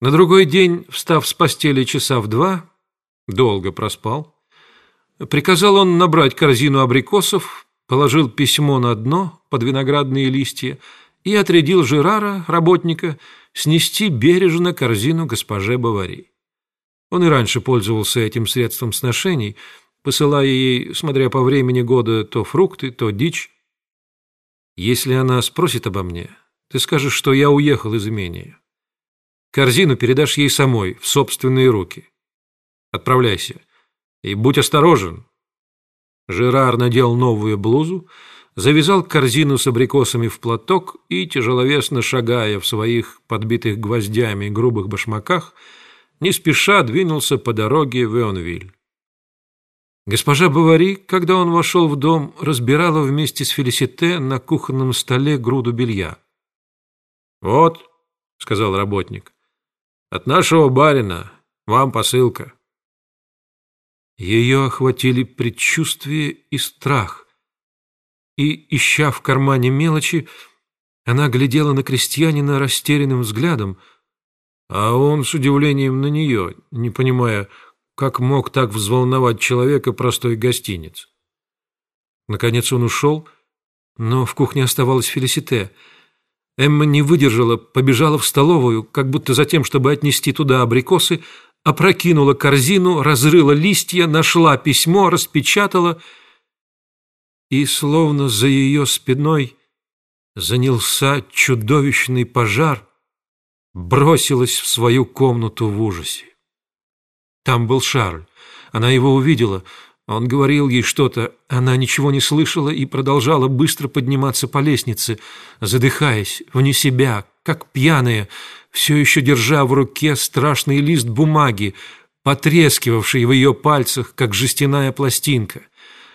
На другой день, встав с постели часа в два, долго проспал, приказал он набрать корзину абрикосов, положил письмо на дно под виноградные листья и отрядил Жерара, работника, снести бережно корзину госпоже Бавари. Он и раньше пользовался этим средством сношений, посылая ей, смотря по времени года, то фрукты, то дичь. Если она спросит обо мне, ты скажешь, что я уехал из имения. Корзину передашь ей самой, в собственные руки. Отправляйся. И будь осторожен. Жерар надел новую блузу, завязал корзину с абрикосами в платок и, тяжеловесно шагая в своих подбитых гвоздями грубых башмаках, не спеша двинулся по дороге в Эонвиль. Госпожа Бавари, когда он вошел в дом, разбирала вместе с Фелисите на кухонном столе груду белья. «Вот», — сказал работник, от нашего барина. Вам посылка». Ее охватили предчувствие и страх. И, ища в кармане мелочи, она глядела на крестьянина растерянным взглядом, а он с удивлением на нее, не понимая, как мог так взволновать человека простой гостиниц. Наконец он ушел, но в кухне оставалась Фелисите — Эмма не выдержала, побежала в столовую, как будто за тем, чтобы отнести туда абрикосы, опрокинула корзину, разрыла листья, нашла письмо, распечатала, и, словно за ее спиной, занялся чудовищный пожар, бросилась в свою комнату в ужасе. Там был Шарль. Она его увидела — он говорил ей что-то, она ничего не слышала и продолжала быстро подниматься по лестнице, задыхаясь, вне себя, как пьяная, все еще держа в руке страшный лист бумаги, потрескивавший в ее пальцах, как жестяная пластинка.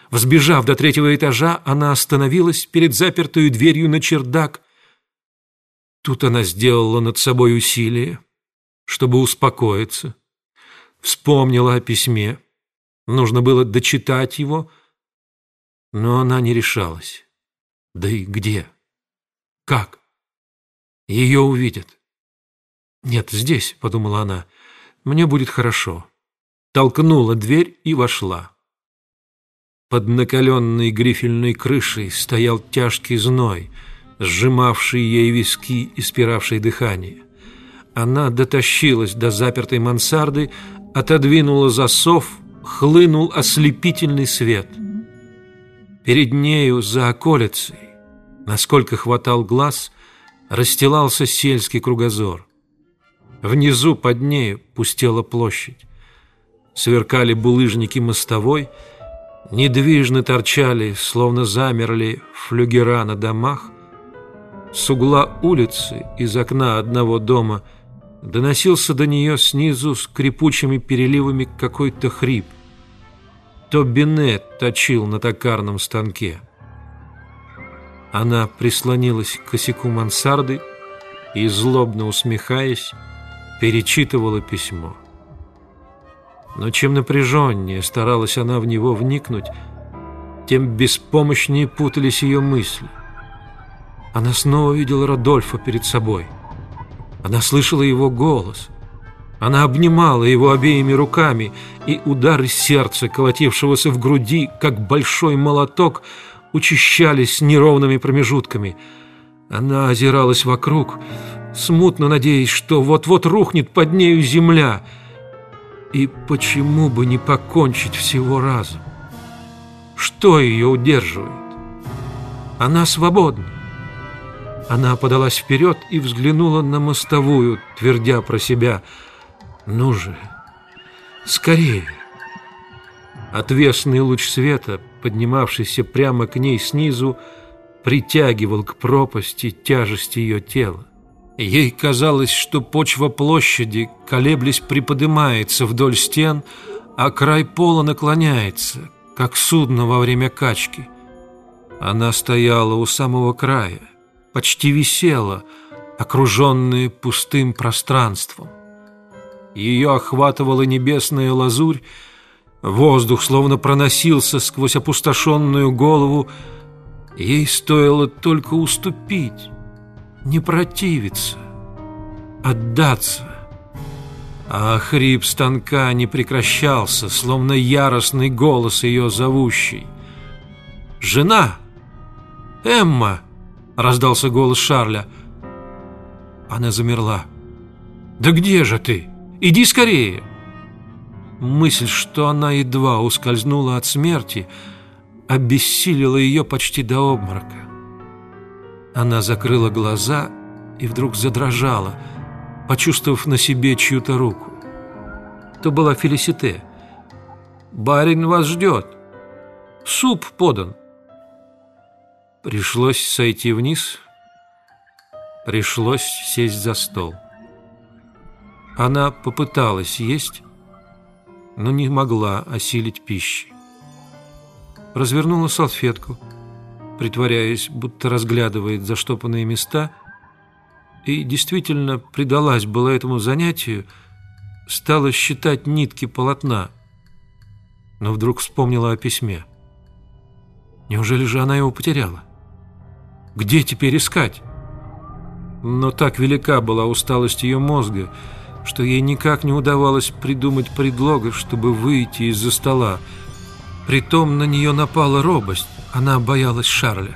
Взбежав до третьего этажа, она остановилась перед запертой дверью на чердак. Тут она сделала над собой усилие, чтобы успокоиться. Вспомнила о письме Нужно было дочитать его, но она не решалась. Да и где? Как? Ее увидят. «Нет, здесь», — подумала она, — «мне будет хорошо». Толкнула дверь и вошла. Под накаленной грифельной крышей стоял тяжкий зной, сжимавший ей виски и спиравший дыхание. Она дотащилась до запертой мансарды, отодвинула засов хлынул ослепительный свет. Перед нею за околицей, насколько хватал глаз, расстилался сельский кругозор. Внизу под нею пустела площадь. Сверкали булыжники мостовой, недвижно торчали, словно замерли флюгера на домах. С угла улицы, из окна одного дома – Доносился до нее снизу скрипучими переливами какой-то хрип. То Бинет точил на токарном станке. Она прислонилась к косяку мансарды и, злобно усмехаясь, перечитывала письмо. Но чем напряженнее старалась она в него вникнуть, тем беспомощнее путались ее мысли. Она снова видела Родольфа перед собой — она слышала его голос. Она обнимала его обеими руками, и удары сердца, колотившегося в груди, как большой молоток, учащались неровными промежутками. Она озиралась вокруг, смутно надеясь, что вот-вот рухнет под нею земля. И почему бы не покончить всего разом? Что ее удерживает? Она свободна. Она подалась вперед и взглянула на мостовую, твердя про себя «Ну же, скорее!» Отвесный луч света, поднимавшийся прямо к ней снизу, притягивал к пропасти тяжесть ее тела. Ей казалось, что почва площади, колеблясь, приподнимается вдоль стен, а край пола наклоняется, как судно во время качки. Она стояла у самого края почти висела, окруженная пустым пространством. Ее охватывала небесная лазурь, воздух словно проносился сквозь опустошенную голову, ей стоило только уступить, не противиться, отдаться, А хрип станка не прекращался, словно яростный голос ее зовущий. «Жена! Эмма!» — раздался голос Шарля. Она замерла. «Да где же ты? Иди скорее!» Мысль, что она едва ускользнула от смерти, обессилила ее почти до обморока. Она закрыла глаза и вдруг задрожала, почувствовав на себе чью-то руку. То была Фелисите. «Барин вас ждет. Суп подан». Пришлось сойти вниз, пришлось сесть за стол. Она попыталась есть, но не могла осилить пищи. Развернула салфетку, притворяясь, будто разглядывает заштопанные места, и действительно предалась была этому занятию, стала считать нитки полотна, но вдруг вспомнила о письме. Неужели же она его потеряла? Где теперь искать? Но так велика была усталость ее мозга, что ей никак не удавалось придумать предлога, чтобы выйти из-за стола. Притом на нее напала робость, она боялась Шарля.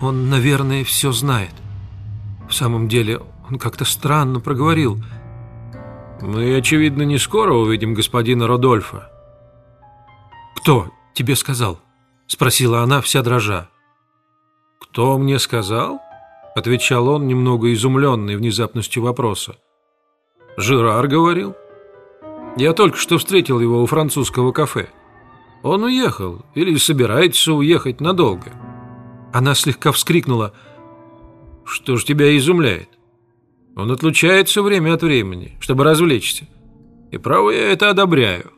Он, наверное, все знает. В самом деле, он как-то странно проговорил. «Мы, очевидно, не скоро увидим господина Родольфа». «Кто тебе сказал?» — спросила она, вся дрожа. «Кто мне сказал?» — отвечал он, немного изумленный внезапностью вопроса. Жерар говорил. Я только что встретил его у французского кафе. Он уехал или собирается уехать надолго. Она слегка вскрикнула. Что ж тебя изумляет? Он отлучается время от времени, чтобы развлечься. И право я это одобряю.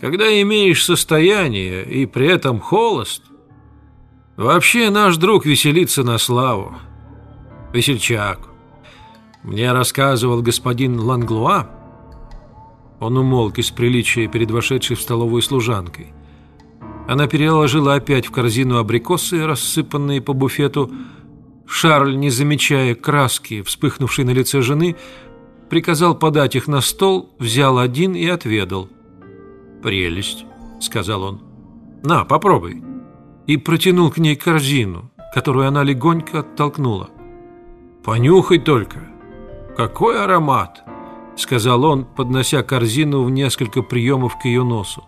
Когда имеешь состояние и при этом холост, вообще наш друг веселится на славу. Весельчак. Мне рассказывал господин Ланглуа. Он умолк из приличия перед вошедшей в столовую служанкой. Она переложила опять в корзину абрикосы, рассыпанные по буфету. Шарль, не замечая краски, вспыхнувшей на лице жены, приказал подать их на стол, взял один и отведал. «Прелесть», — сказал он. «На, попробуй». И протянул к ней корзину, которую она легонько оттолкнула. «Понюхай только». «Какой аромат!» — сказал он, поднося корзину в несколько приемов к ее носу.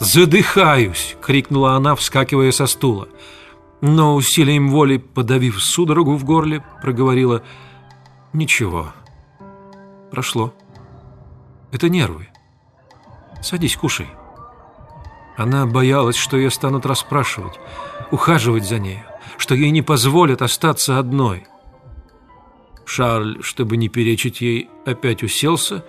«Задыхаюсь!» — крикнула она, вскакивая со стула. Но усилием воли, подавив судорогу в горле, проговорила «Ничего, прошло. Это нервы. Садись, кушай». Она боялась, что ее станут расспрашивать, ухаживать за ней, что ей не позволят остаться одной — Шарль, чтобы не перечить ей, опять уселся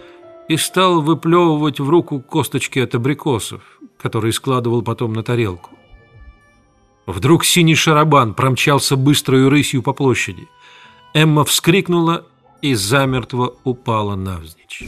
и стал выплевывать в руку косточки от абрикосов, которые складывал потом на тарелку. Вдруг синий шарабан промчался быстрой рысью по площади. Эмма вскрикнула и замертво упала навзничь.